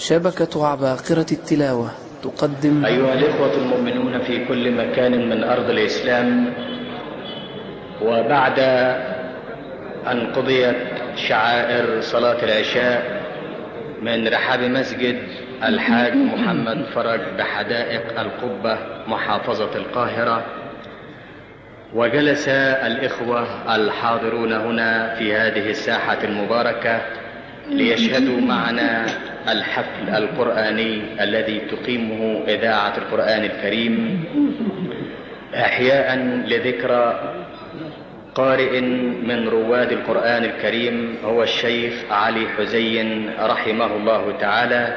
شبكة عباقرة التلاوة تقدم أيها الإخوة المؤمنون في كل مكان من أرض الإسلام وبعد أن قضيت شعائر صلاة العشاء من رحاب مسجد الحاج محمد فرج بحدائق القبة محافظة القاهرة وجلس الإخوة الحاضرون هنا في هذه الساحة المباركة ليشهدوا معنا الحفل القرآني الذي تقيمه إذاعة القرآن الكريم. إحياء لذكرى قارئ من رواد القرآن الكريم هو الشيخ علي حزين رحمه الله تعالى.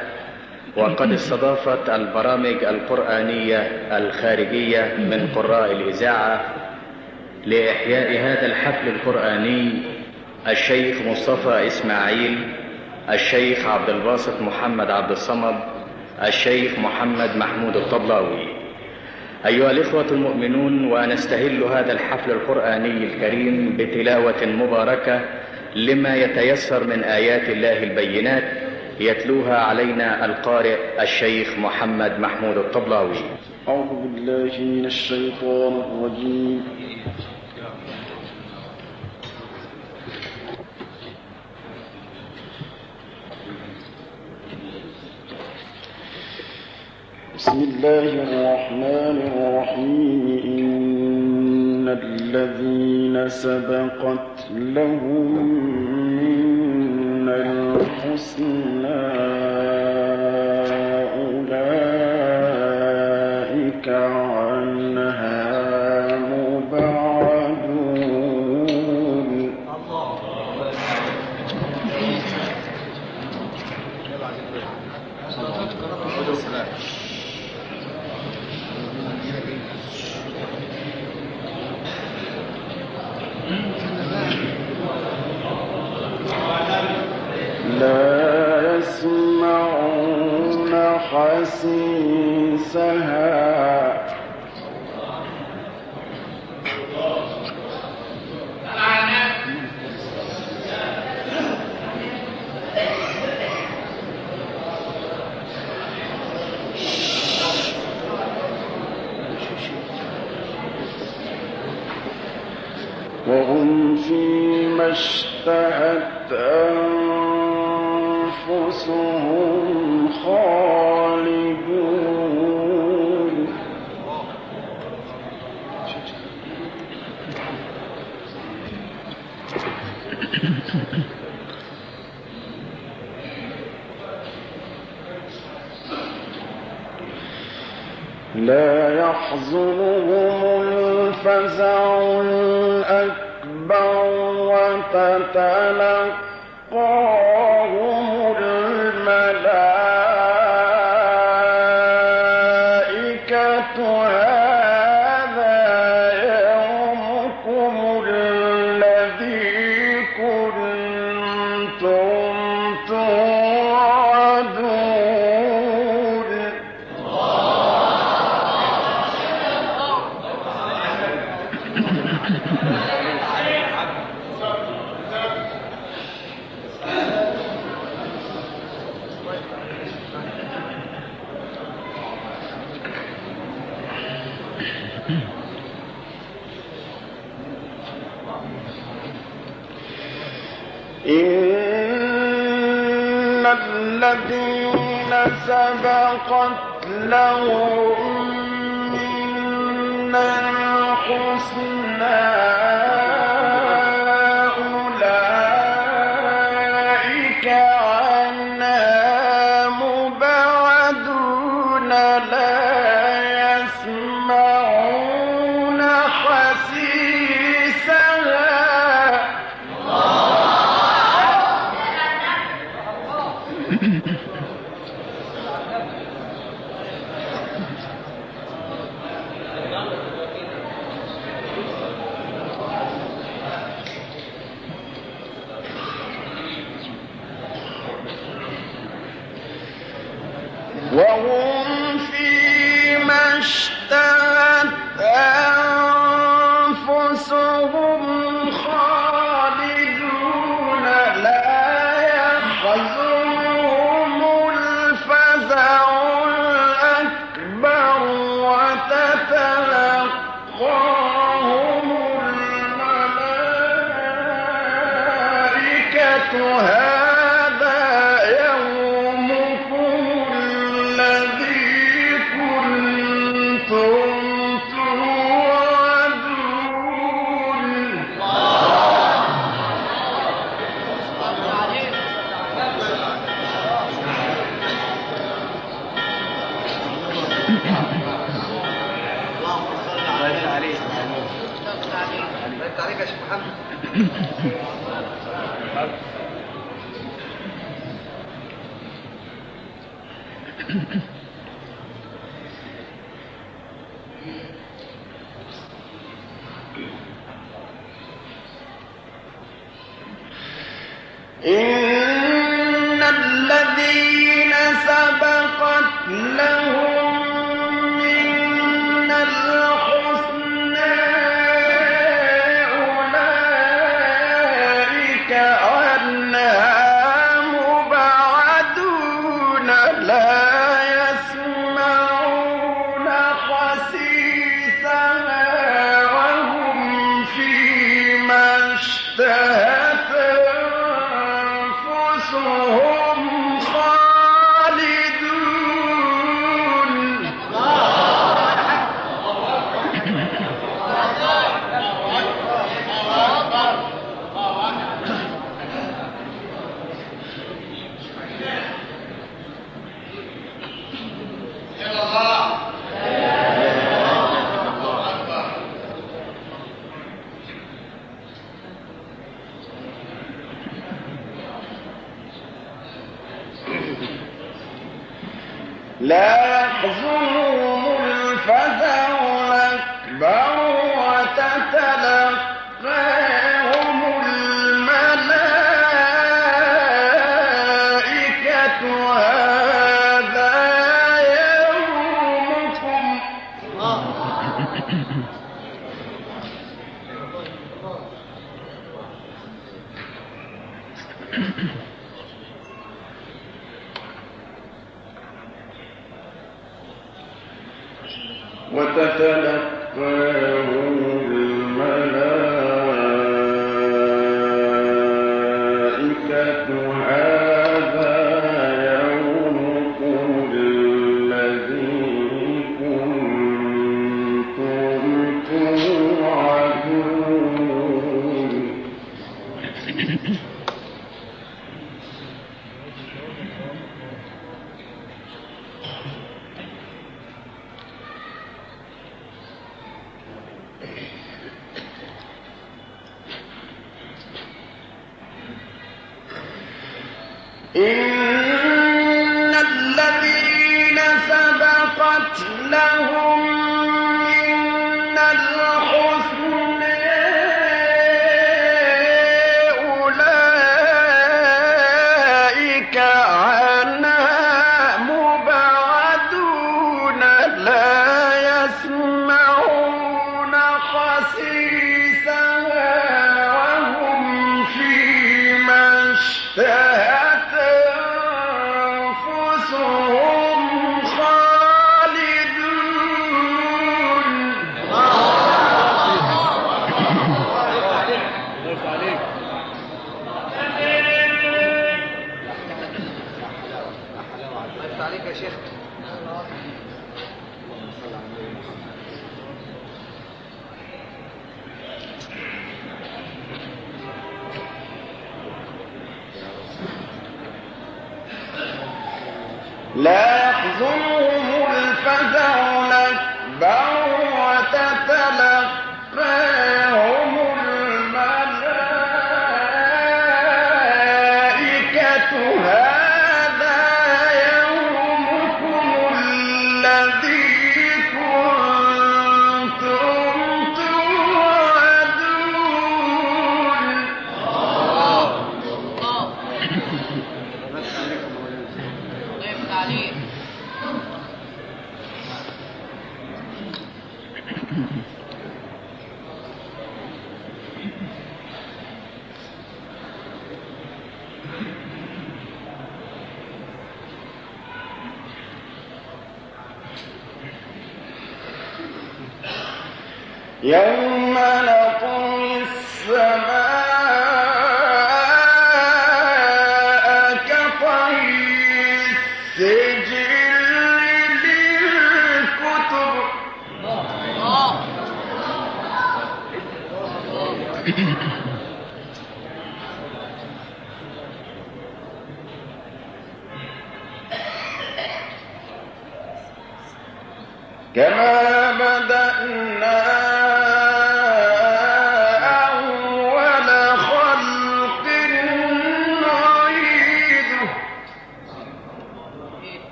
وقد استضافت البرامج القرآنية الخارجية من قراء الإذاعة لإحياء هذا الحفل القرآني الشيخ مصطفى إسماعيل الشيخ عبد الباسط محمد عبد الصمد الشيخ محمد محمود الطبلاوي. أيها الإخوة المؤمنون ونستهل هذا الحفل القرآني الكريم بتلاوة مباركة لما يتيسر من آيات الله البينات يتلوها علينا القارئ الشيخ محمد محمود الطبلاوي. أعوذ بالله من الشيطان الرجيم. بسم الله الرحمن الرحيم. إن الذين سبقت لهم من الحسنى أولئك حسيسها وهم فيما اشتهت أنفسهم خالدون لا يحزنهم الفزع الأكبر وتتلقاهم لا يحزنهم الفزع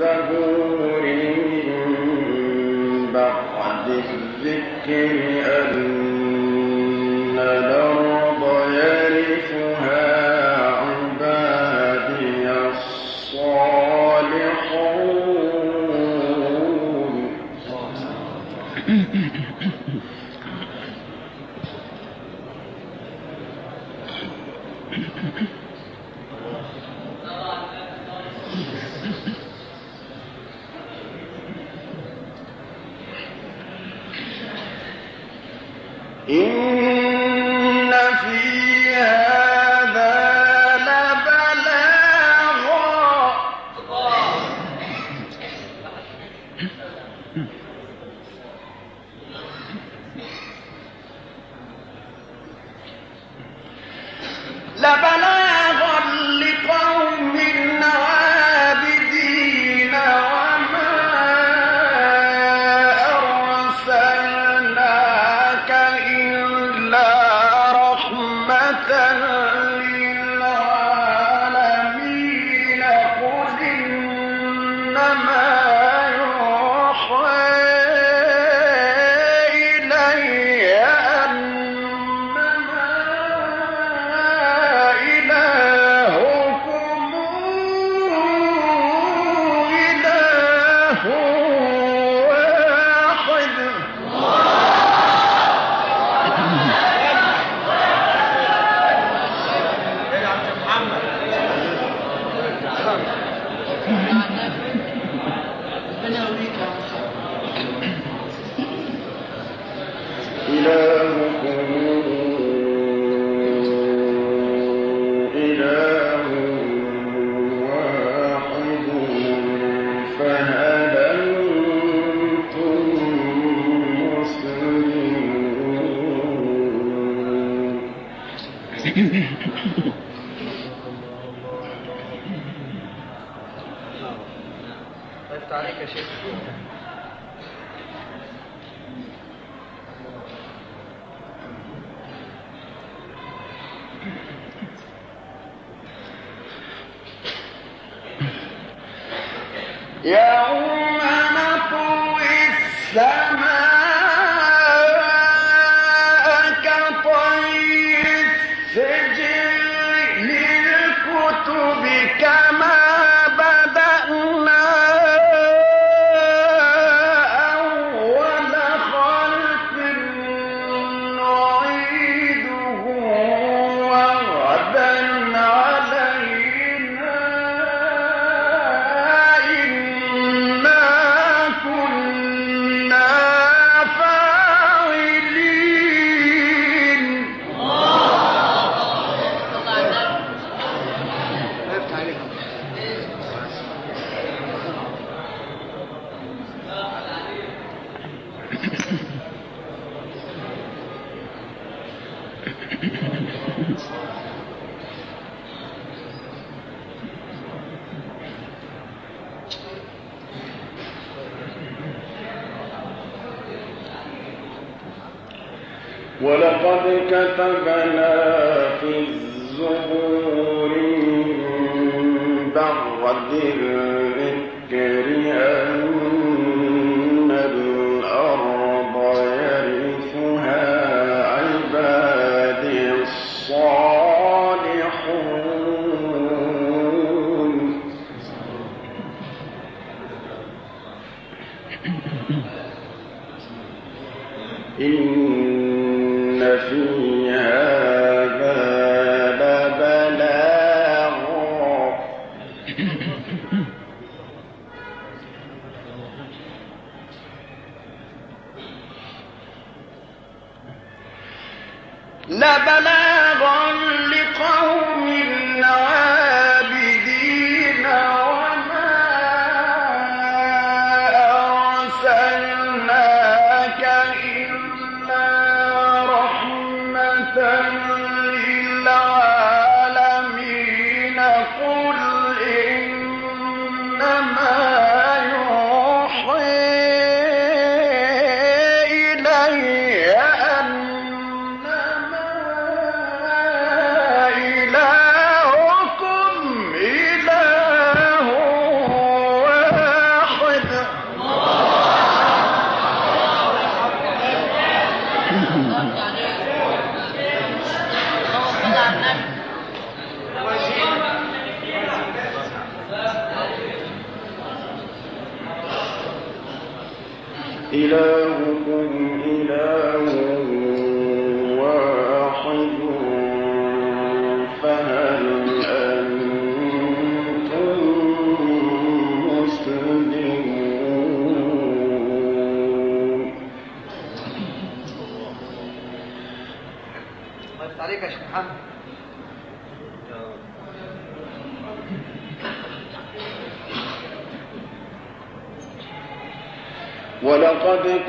الزبور من بعد الذكر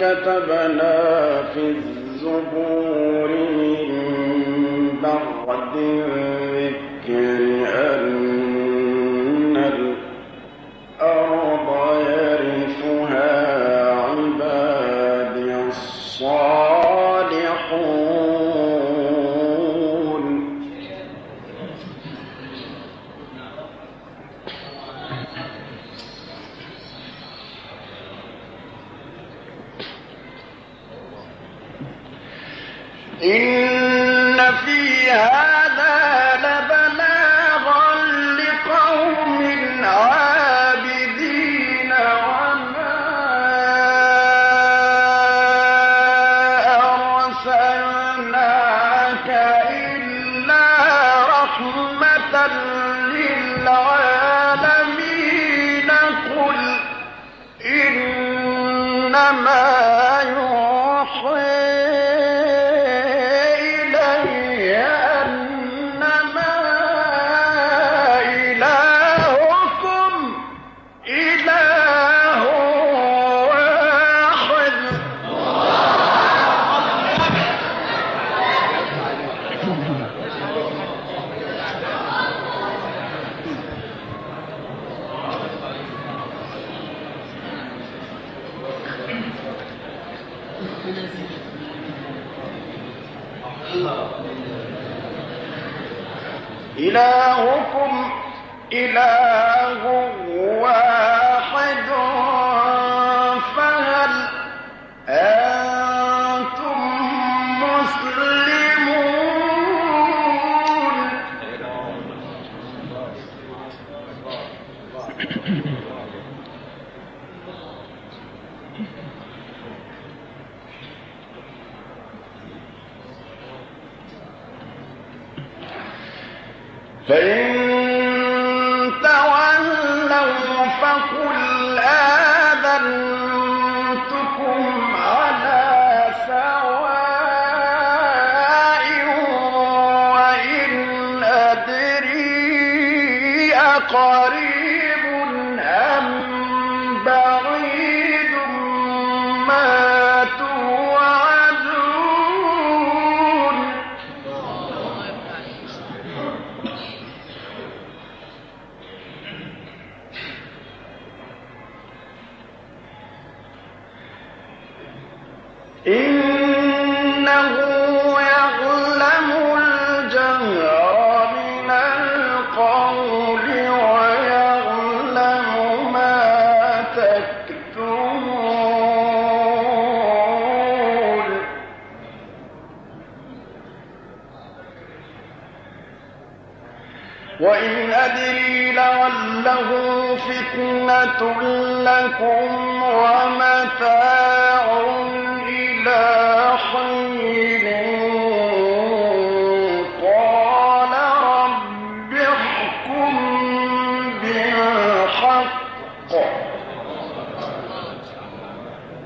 كتبنا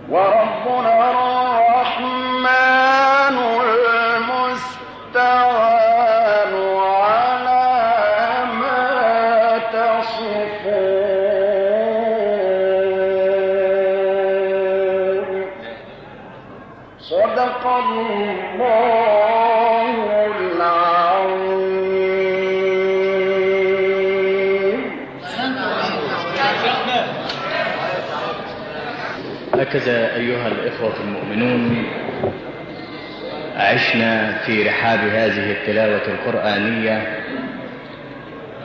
وربنا الرحمن هكذا أيها الإخوة المؤمنون عشنا في رحاب هذه التلاوة القرآنية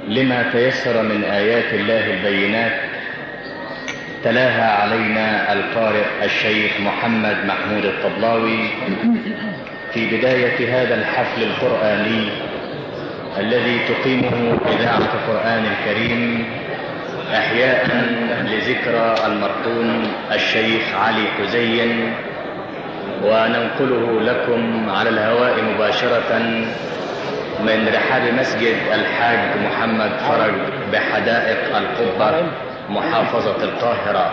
لما تيسر من آيات الله البينات تلاها علينا القارئ الشيخ محمد محمود الطبلاوي في بداية هذا الحفل القرآني الذي تقيمه إذاعة القرآن الكريم إحياء لذكرى المرحوم الشيخ علي حزين وننقله لكم على الهواء مباشرة من رحاب مسجد الحاج محمد فرج بحدائق القبة محافظة القاهرة.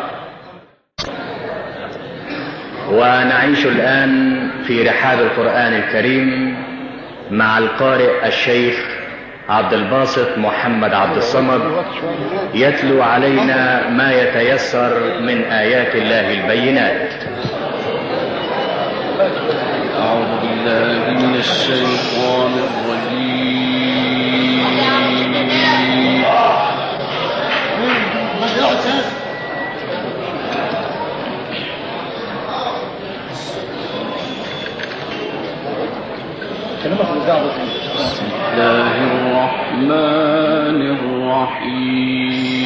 ونعيش الآن في رحاب القرآن الكريم مع القارئ الشيخ عبد الباسط محمد عبد الصمد. يتلو علينا ما يتيسر من آيات الله البينات. أعوذ بالله من الشيطان الرجيم. بسم الله الرحمن الرحيم.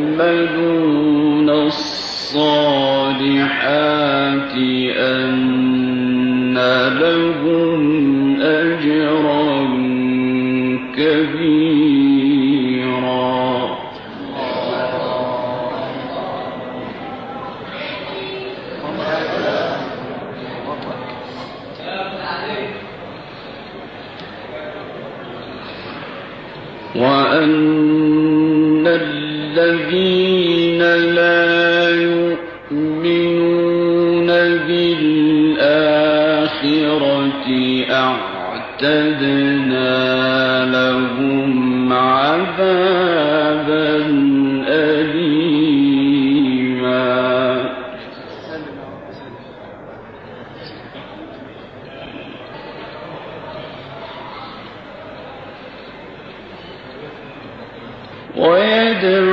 يعملون الصالحات لهم أجرا كبيرا أعتدنا لهم عذابا أليما. ويدعو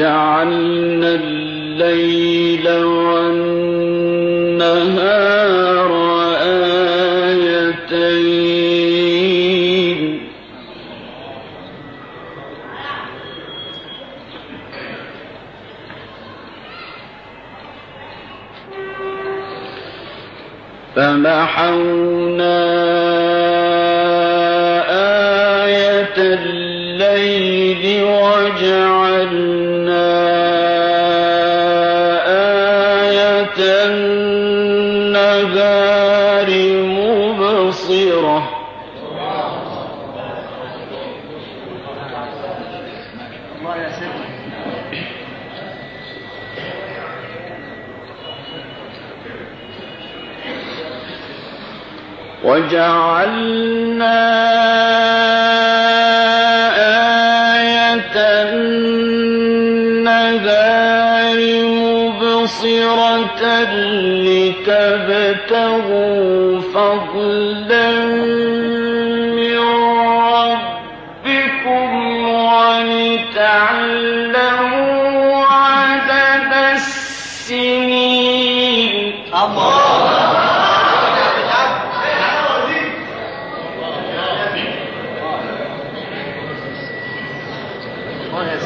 وجعلنا الليل والنهار آيتين. فمحونا وجعلنا آية النهار مبصرة لتبتغوا فضلا الله يا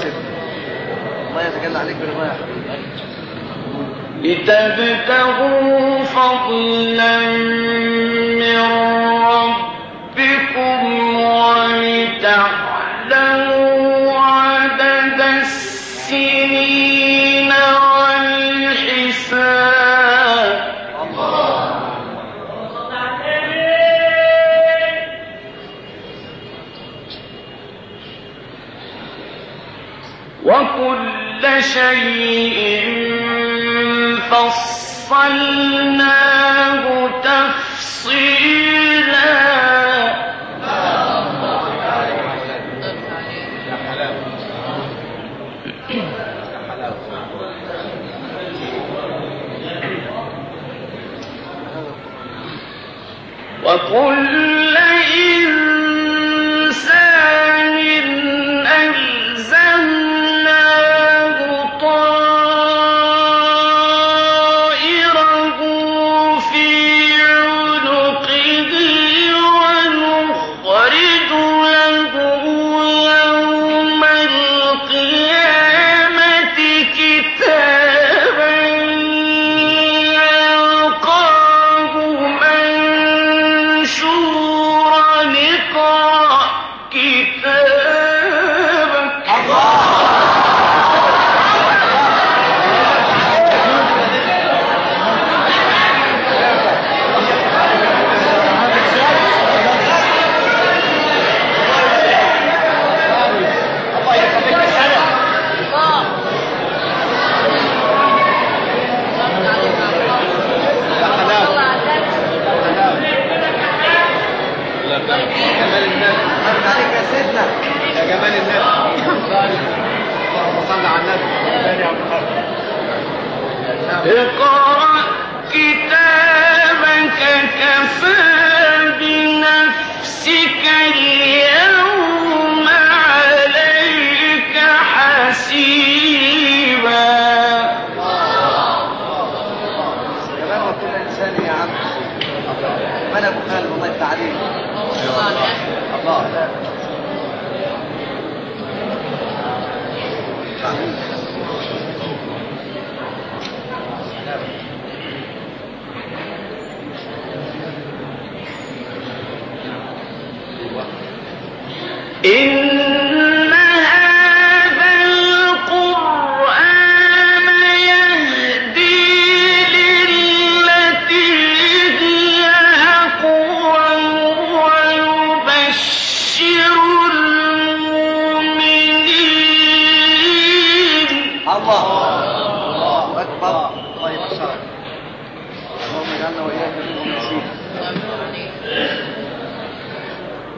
الله يتجلى عليك بالغاية يا حبيبي. لتبتغوا فضلا شيء فصلناه تفصيلا. وكل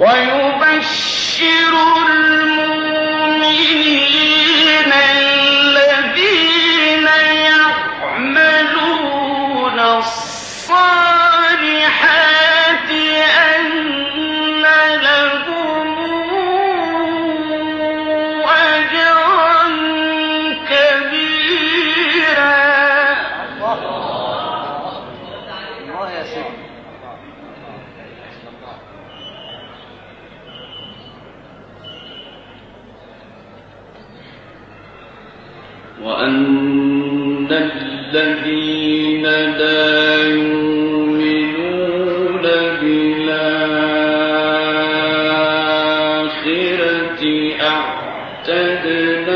ويبشر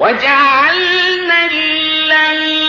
وجعلنا الليل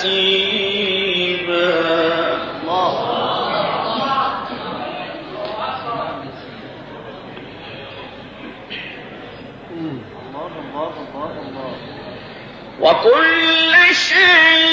حسيبا الله الله الله الله. وكل شيء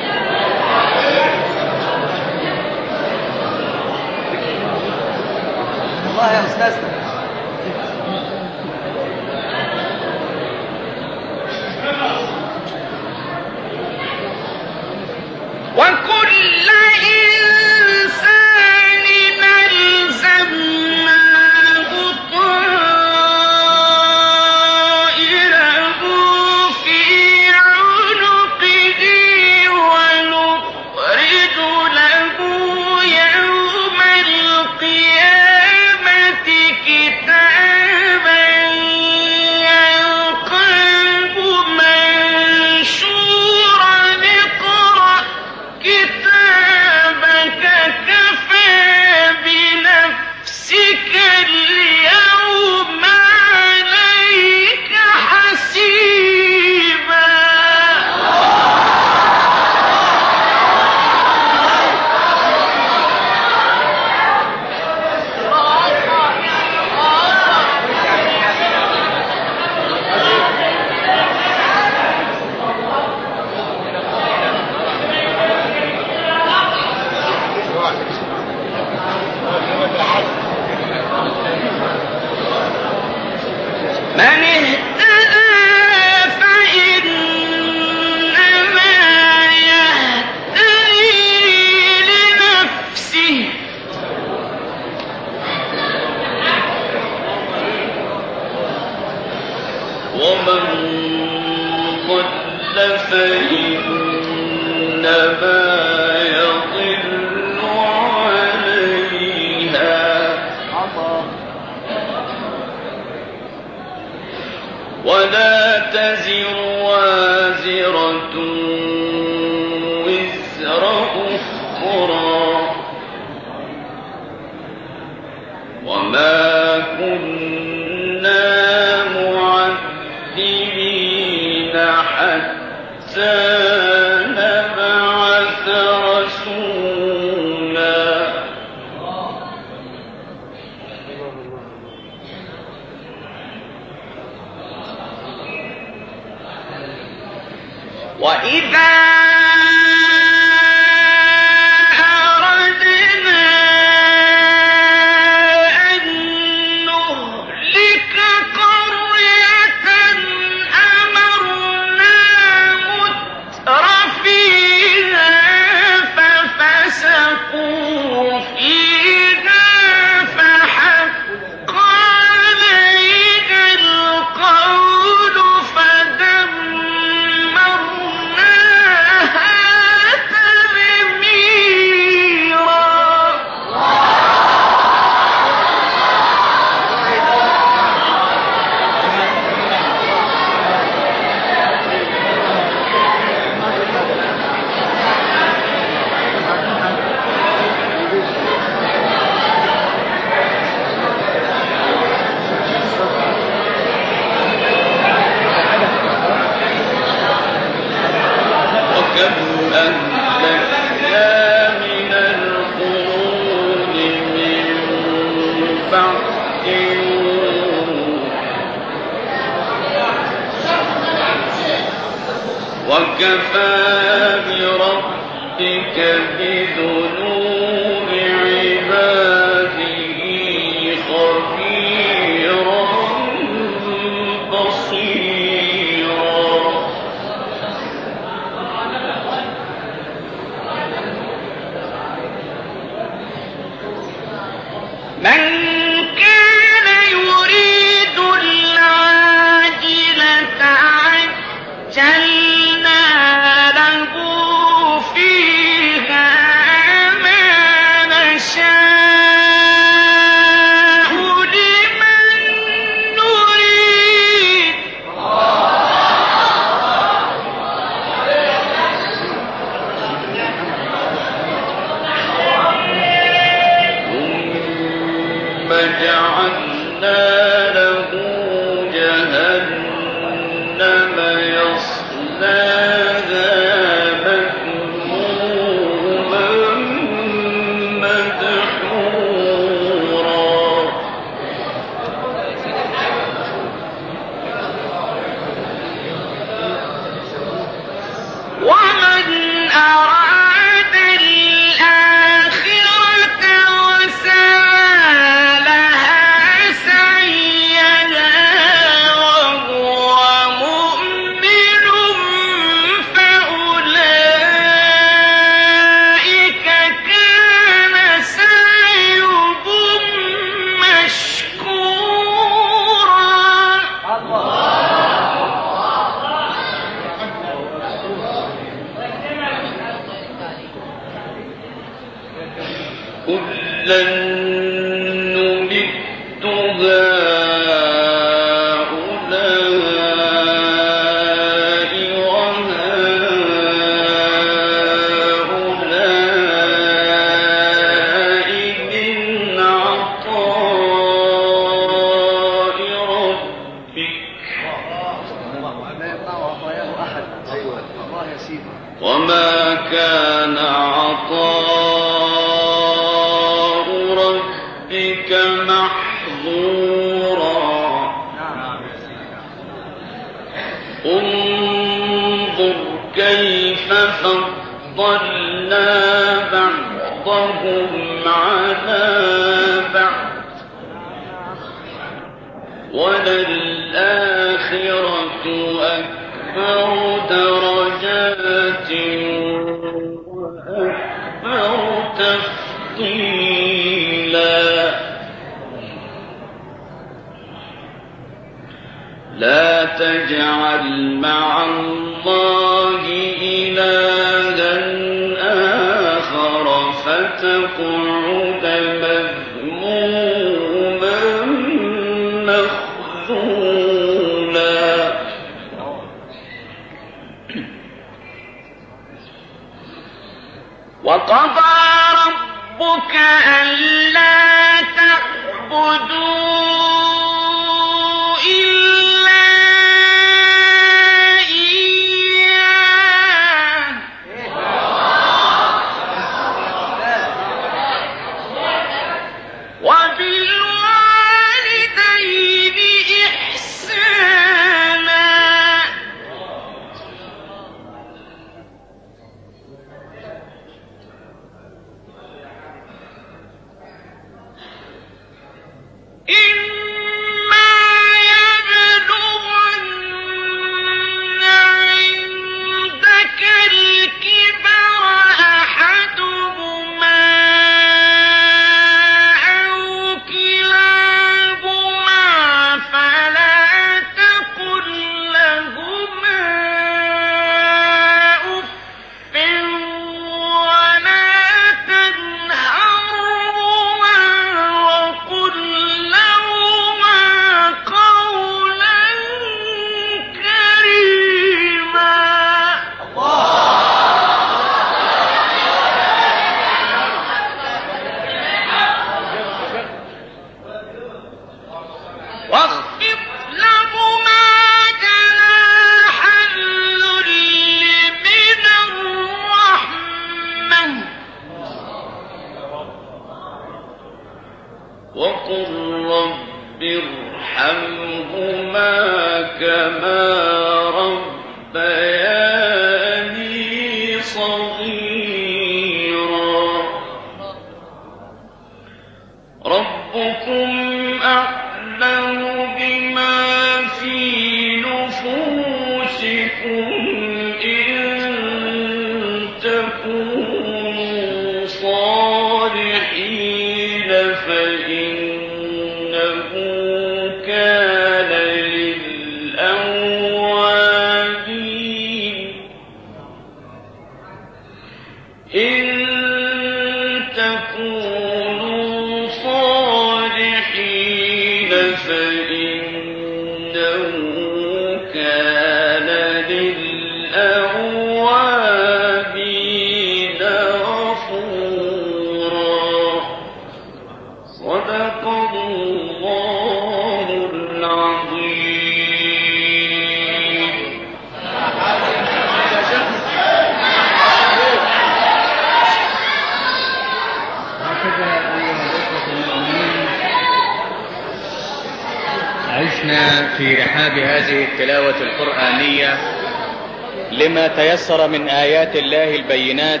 تيسر من آيات الله البينات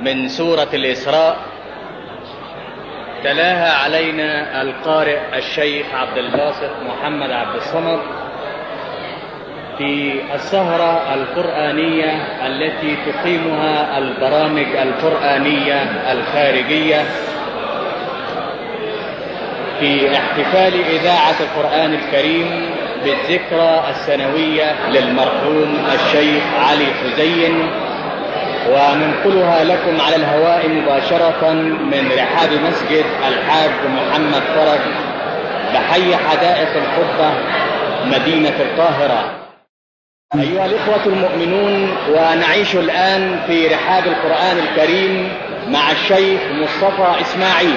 من سورة الإسراء. تلاها علينا القارئ الشيخ عبد الباسط محمد عبد الصمد في السهرة القرآنية التي تقيمها البرامج القرآنية الخارجية في احتفال إذاعة القرآن الكريم بالذكرى السنوية للمرحوم الشيخ علي حزين. وننقلها لكم على الهواء مباشرة من رحاب مسجد الحاج محمد فرج بحي حدائق القبة مدينة القاهرة. أيها الإخوة المؤمنون ونعيش الآن في رحاب القرآن الكريم مع الشيخ مصطفى إسماعيل.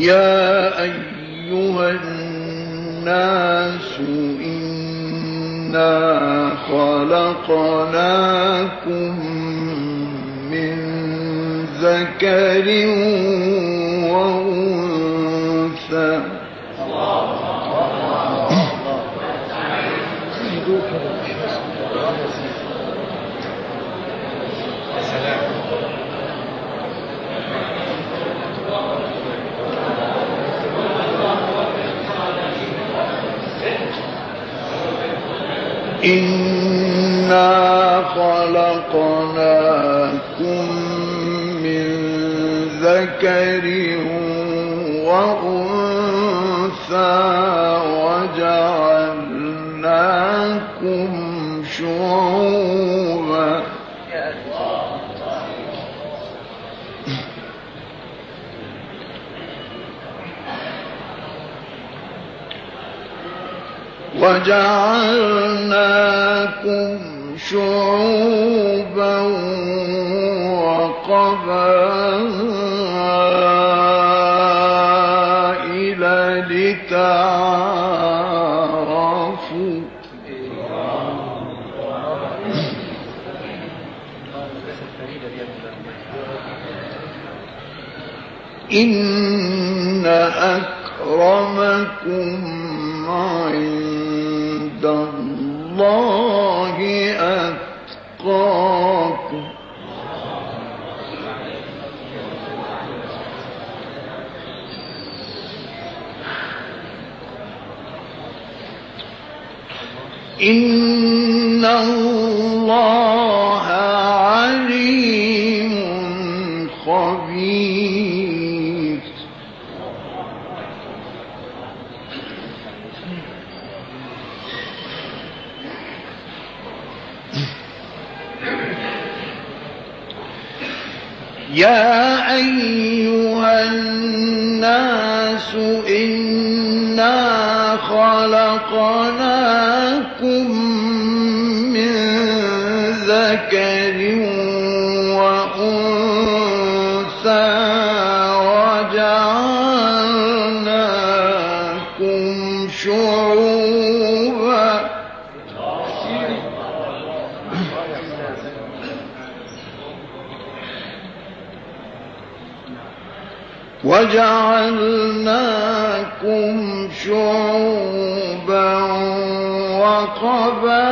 يا أيها الناس إنا خلقناكم من ذكر وأنثى Thank you. إنا خلقناكم من ذكر وأنثى وجعلناكم شعوبا وجعلناكم شعوبا وقبائل لتعارفوا. إن أكرمكم الله أتقاكم. إن الله يا أيها الناس إنا خلقناكم وجعلناكم شعوبا وقبائل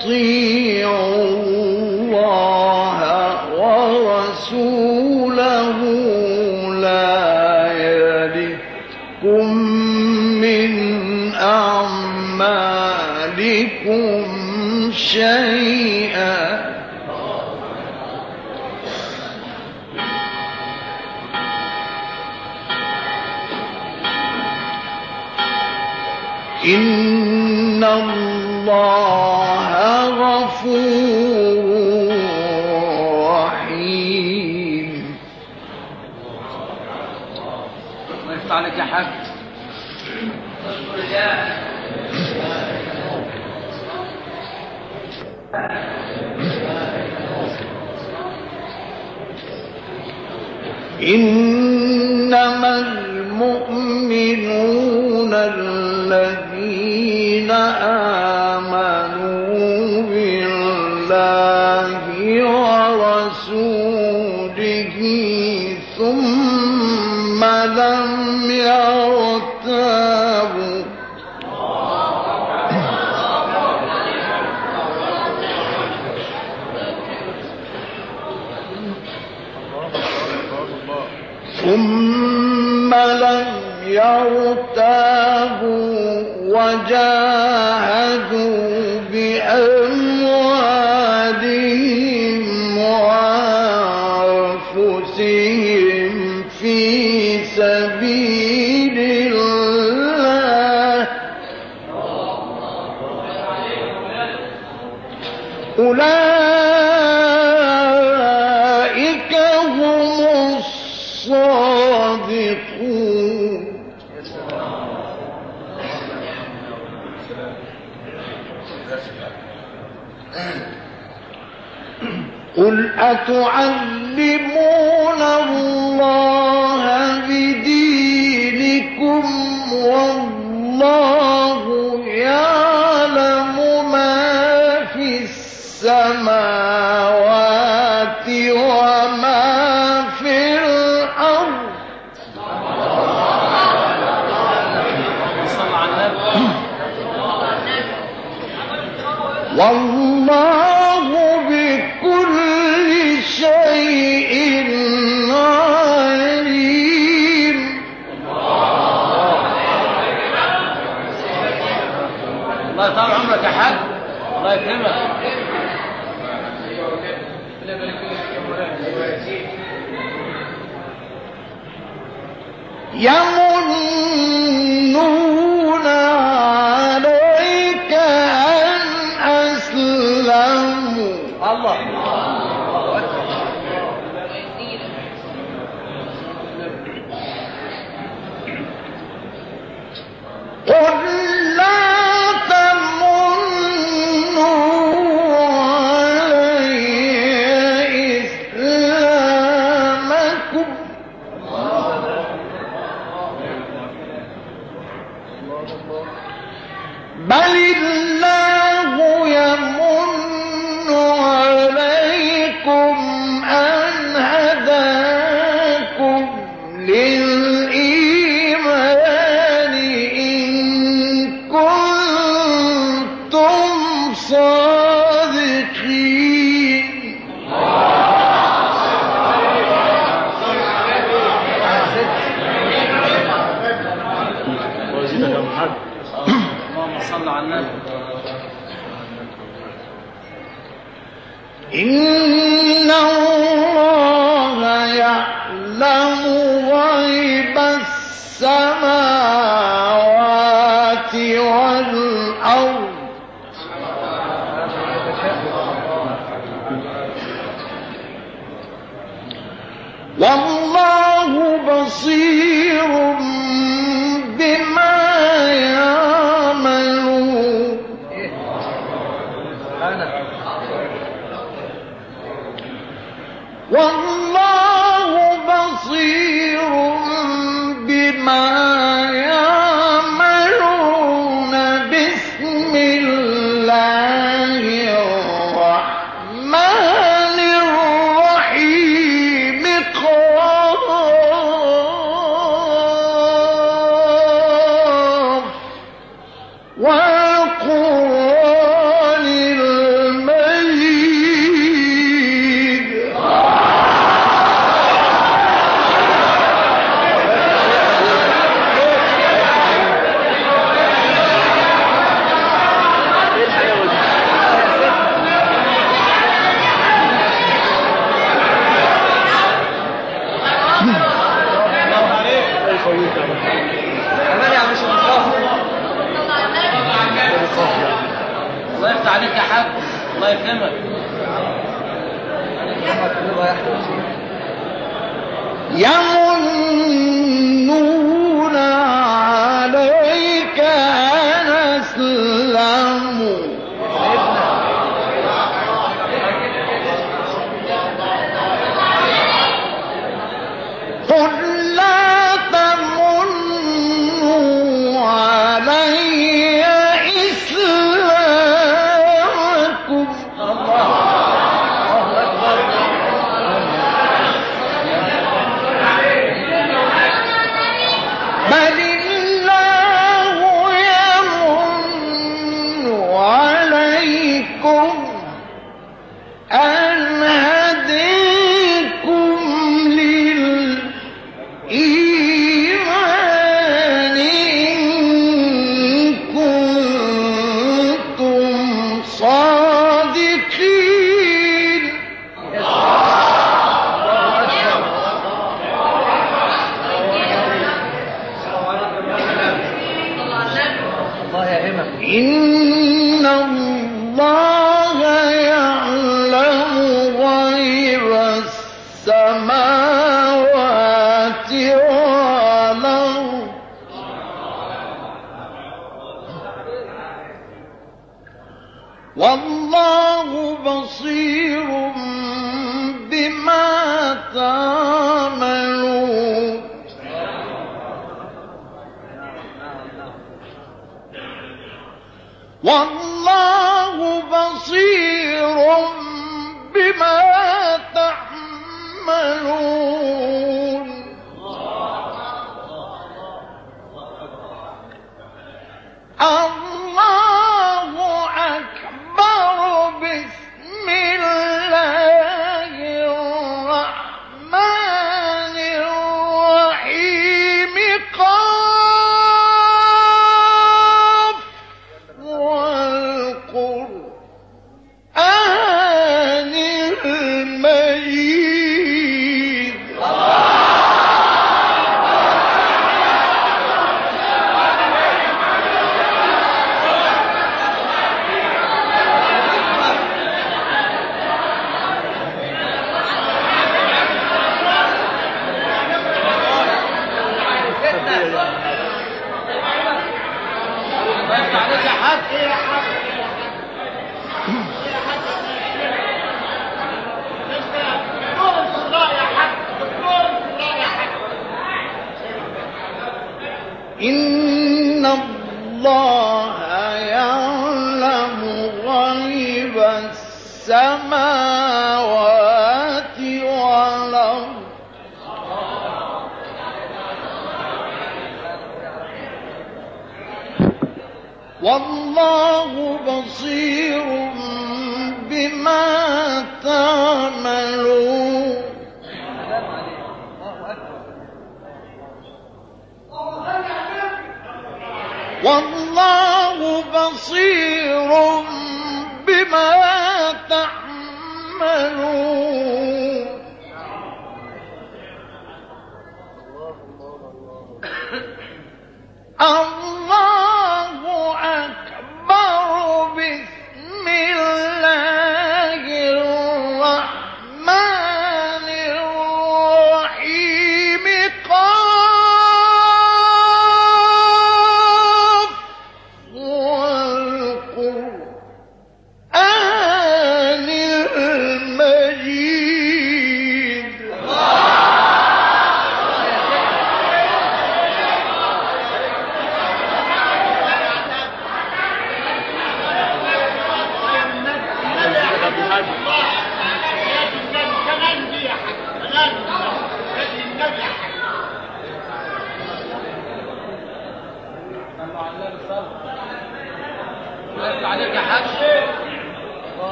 وإن تطيعوا الله من أعمالكم المؤمنون قل إن بما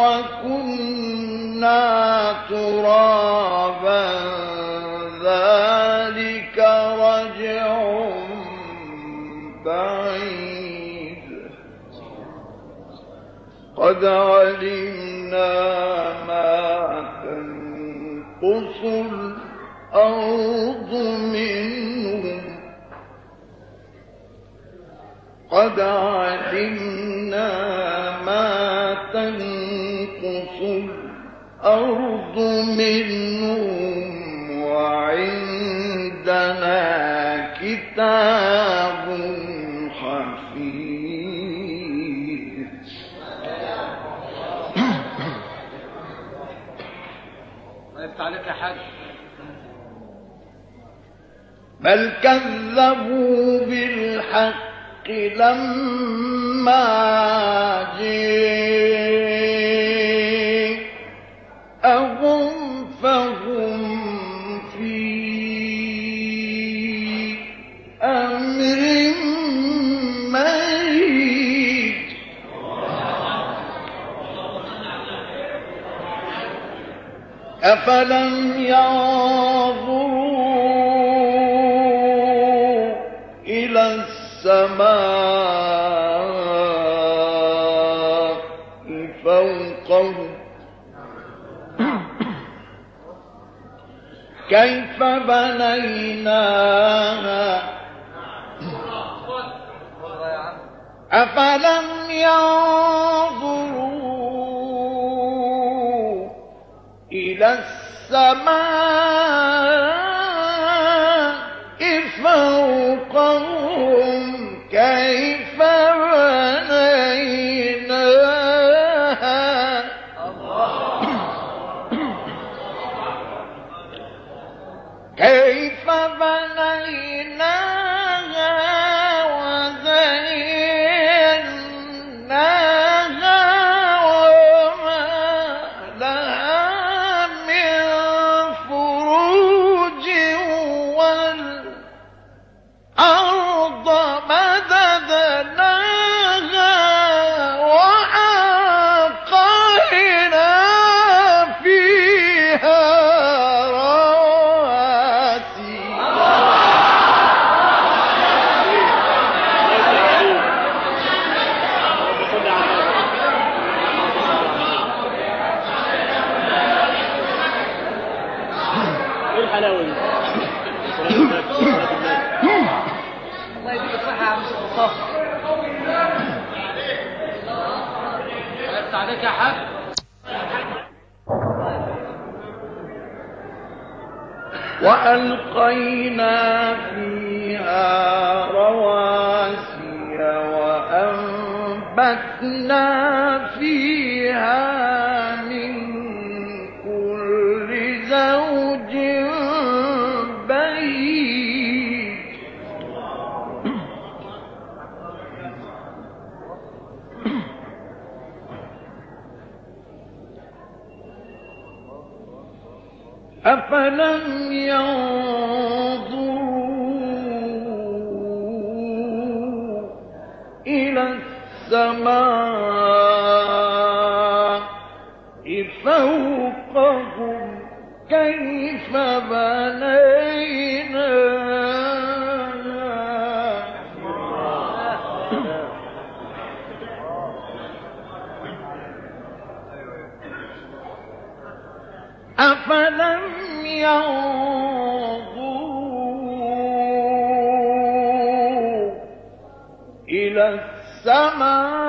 وكنا ترابا ذلك رجع بعيد. قد علمنا ما تنقص الأرض منهم. قد علمنا الأرض منهم وعندنا كتاب حفيظ. بل كذبوا بالحق لما أفلم ينظروا إلى السماء فوقهم كيف بنيناها؟ أفلم ينظروا السماء فوقهم كيف وألقينا فيها رواسي وأنبتنا فيها أفلم ينظروا إلى السماء فوقهم كيف بنيناها ينظروا إلى السماء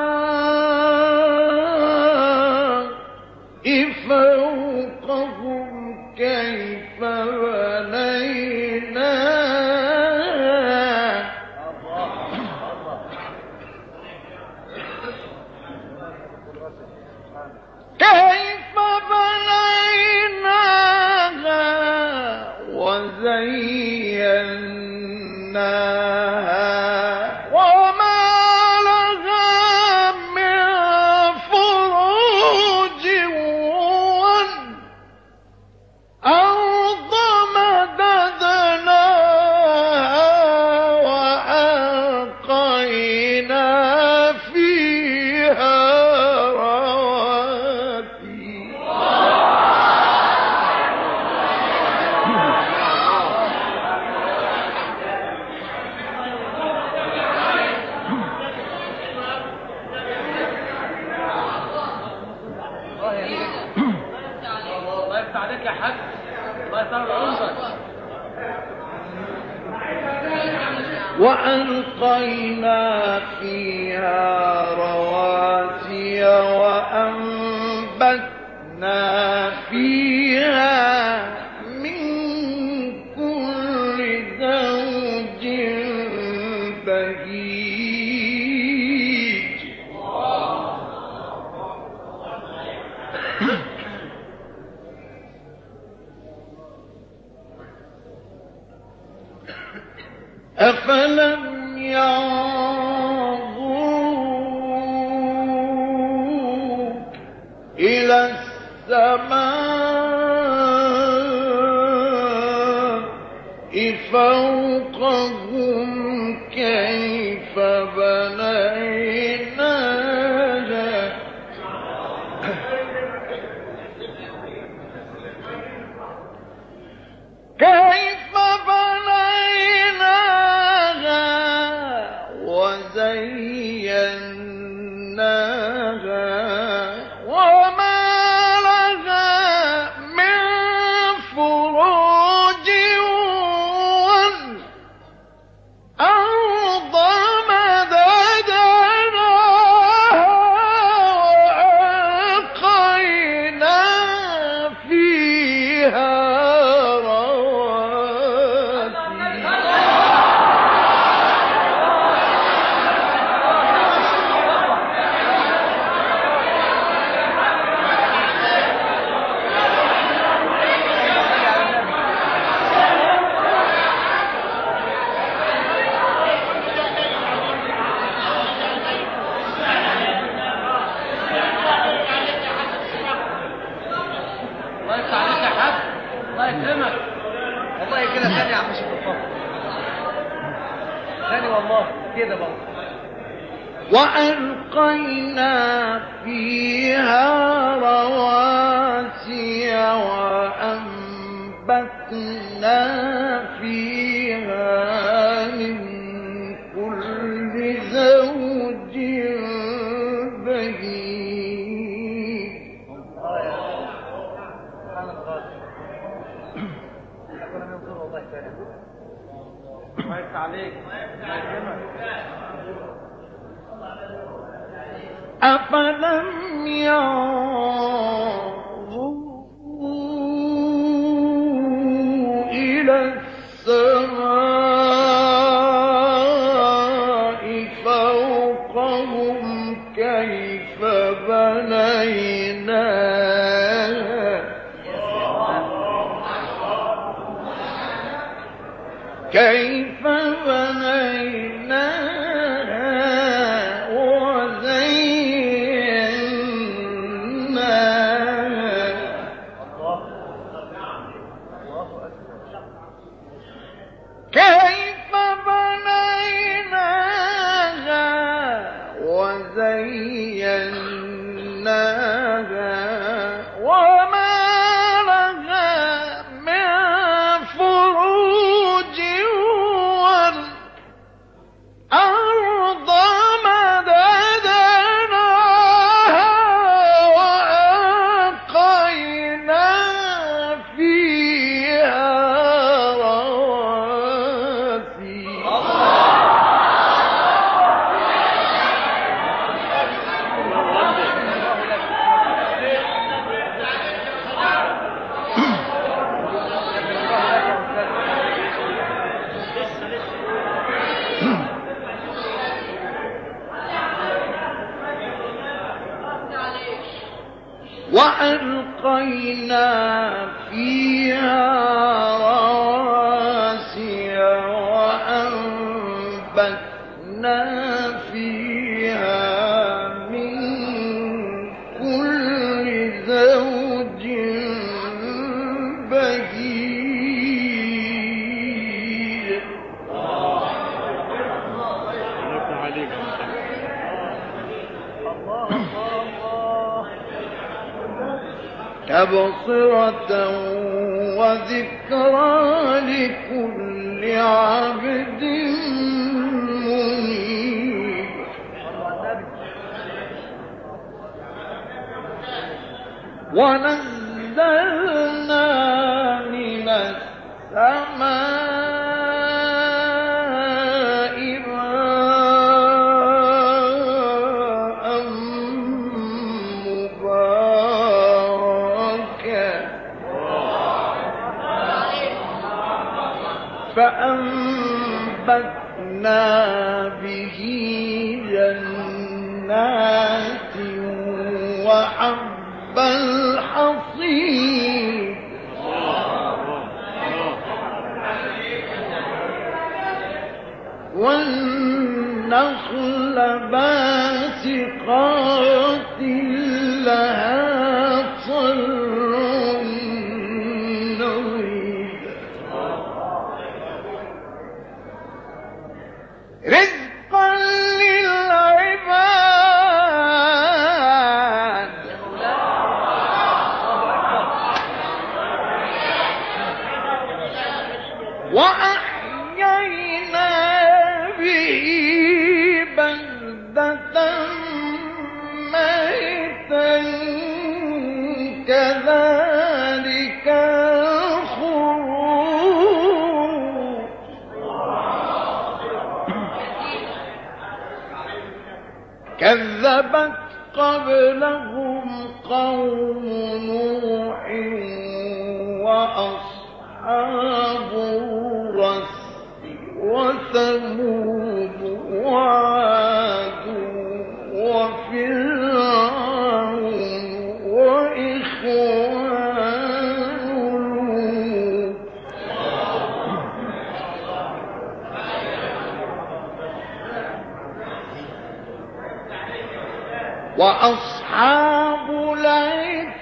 فوقهم كيف بنيناها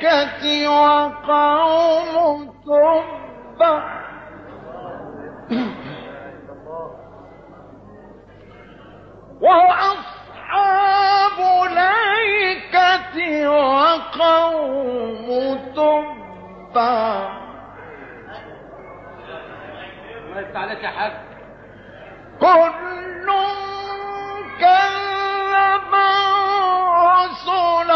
الملائكة وقوم تبع. وأصحاب ليكة وقوم تبع. ما يستعلاش حد كل كذب رسل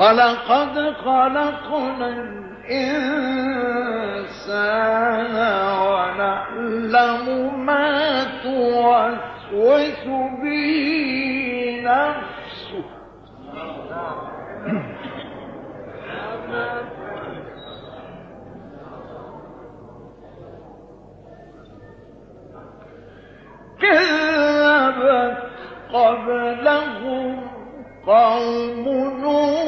ولقد خلقنا الإنسان ونعلم ما توسوس به نفسه. كذبت قبلهم قوم نوح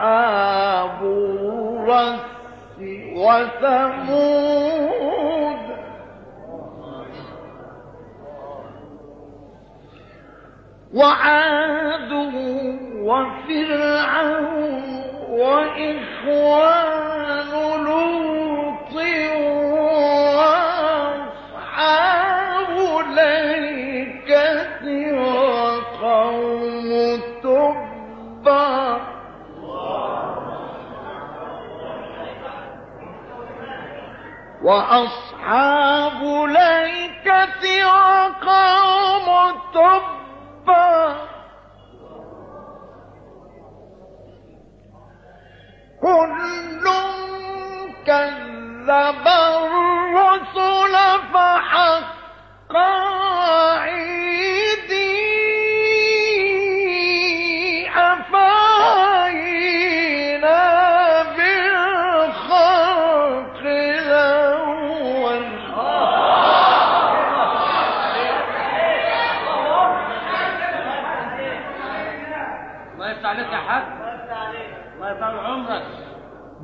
وأصحاب الرس وثمود. وعاد وفرعون وإخوان لوط وأصحاب الأيكة وأصحاب الأيكة وقوم تبع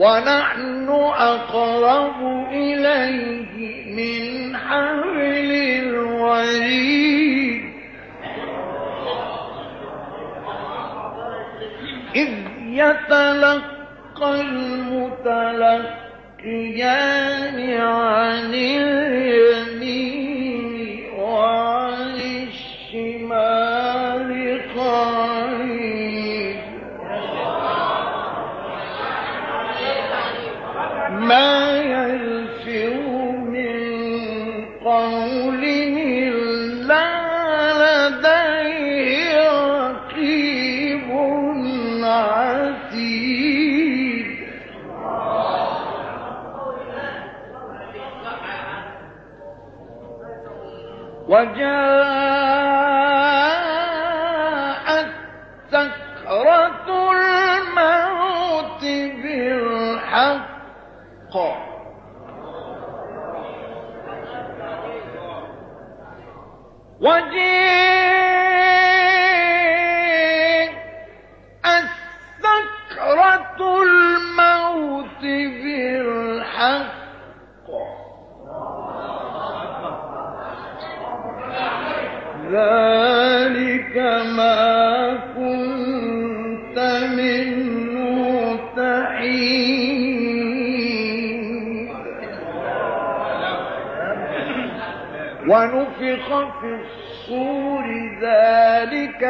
ونحن أقرب إليه من حبل الوريد. إذ يتلقى المتلقيان عن اليمين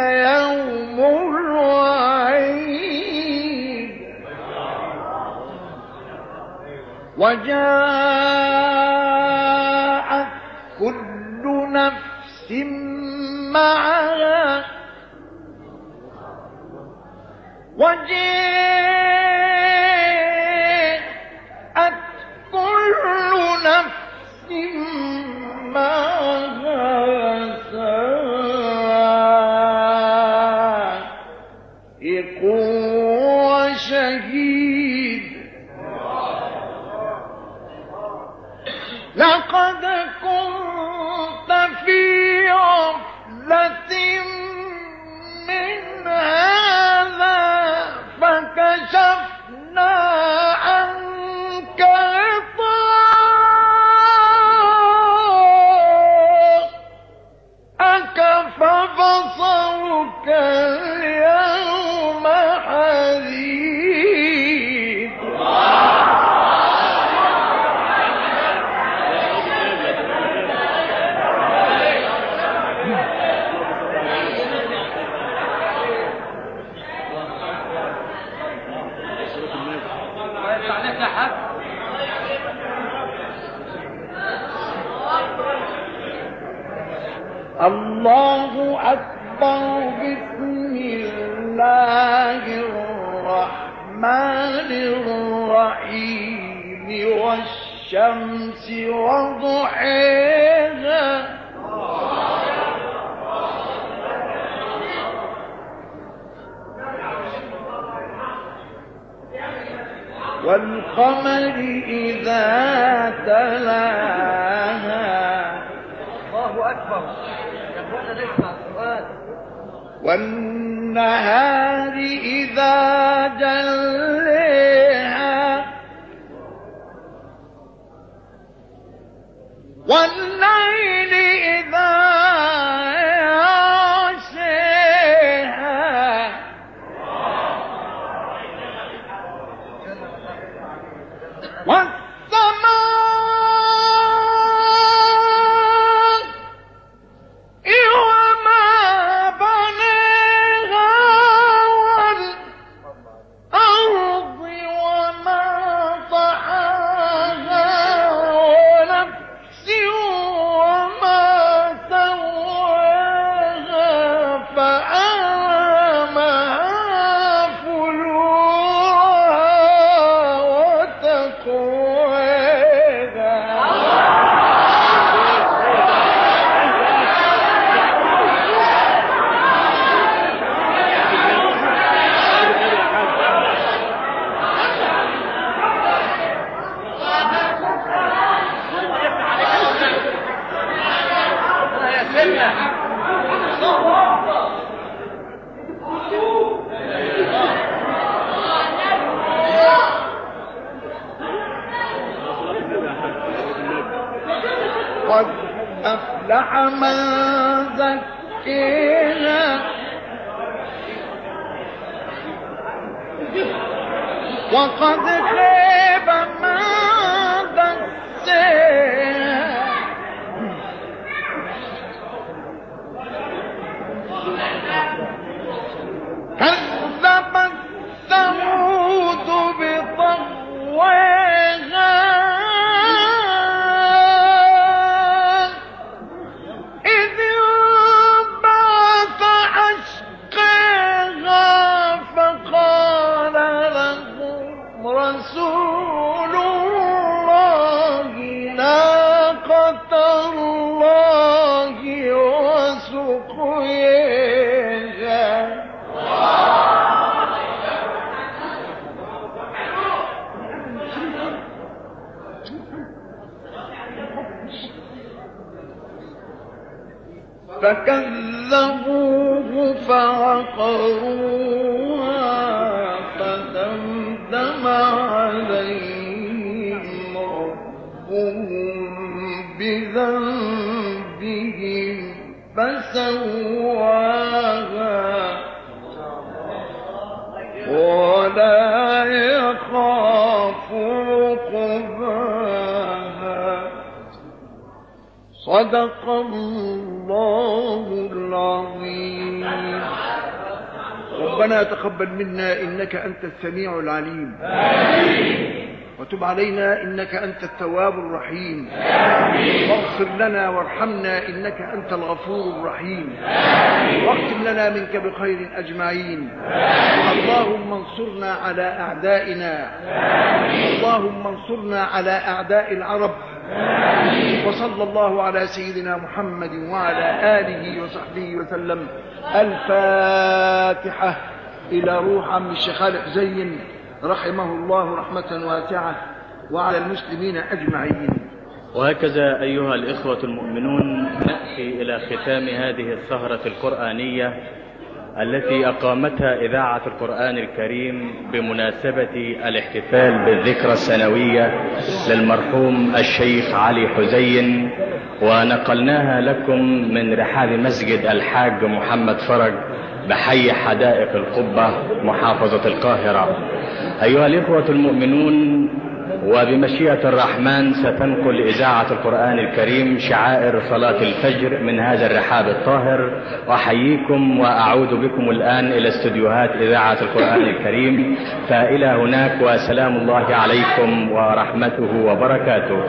يوم الوعيد. وجاءت كل نفس معها. وجاءت والقمر إذا تلاها. الله أكبر. والنهار قد أفلح من زكيها وقد خيب الله العظيم. ربنا تقبل منا إنك أنت السميع العليم. وتب علينا إنك أنت التواب الرحيم. واغفر لنا وارحمنا إنك أنت الغفور الرحيم. واختم لنا منك بخير أجمعين. اللهم انصرنا على أعدائنا. اللهم انصرنا على أعداء العرب. وصلى الله على سيدنا محمد وعلى آله وصحبه وسلم. الفاتحة إلى روح عم الشيخ زين رحمه الله رحمة واسعة وعلى المسلمين أجمعين. وهكذا أيها الإخوة المؤمنون نأتي إلى ختام هذه السهرة القرآنية التي أقامتها إذاعة القرآن الكريم بمناسبة الاحتفال بالذكرى السنوية للمرحوم الشيخ علي حزين ونقلناها لكم من رحاب مسجد الحاج محمد فرج بحي حدائق القبة محافظة القاهرة. أيها الإخوة المؤمنون وبمشيئة الرحمن ستنقل إذاعة القرآن الكريم شعائر صلاة الفجر من هذا الرحاب الطاهر أحييكم وأعود بكم الآن إلى استديوهات إذاعة القرآن الكريم. فإلى هناك وسلام الله عليكم ورحمته وبركاته.